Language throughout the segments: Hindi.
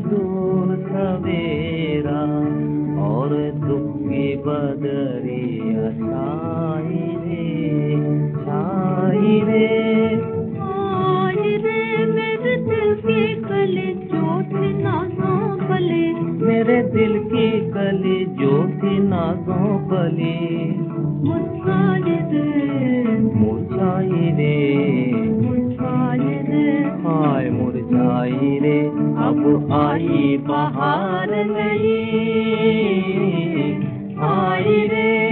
दूर सवेरा और दुख की बदरिया छाई रे छाई रे। आज रे मेरे दिल के गले चोट नाजों गले मेरे दिल की कली ज्योति नाजों बली। मुस्कान रे मुरझाई रे मुरझाई रे अब आई बहार नहीं। आई रे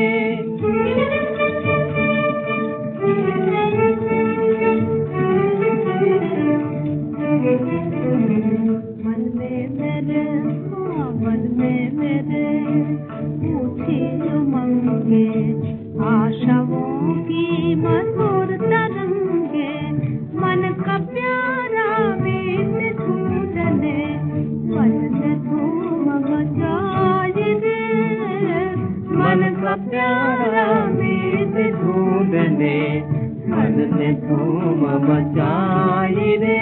का प्यारा मीत ढूँढने मन ने धूम मचाई रे।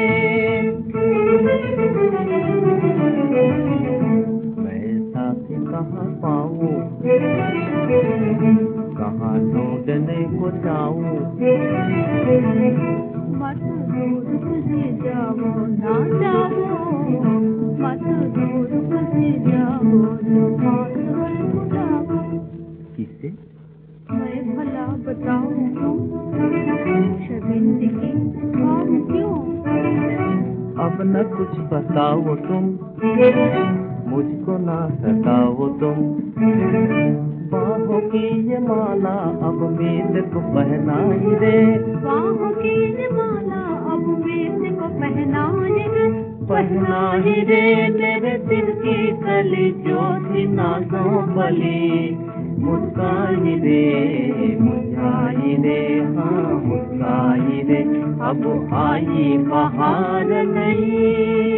मैं साथी कहाँ पाऊँ? कहाँ ढूँढने को जाऊँ? मत दूर तुझे जाओ, ना जाओ। मत दूर जाओ जो अब न कुछ बताओ तुम, मुझको ना सताओ तुम। बाहों की ये माला अब मेरे को पहनाई रे। बाहों की ये माला अब मेरे को पहनाए रे पहनाई रे मेरे दिल की कली जो थी नाजों बली मुस्काई रे मुस्काई अब आई बाहर नहीं।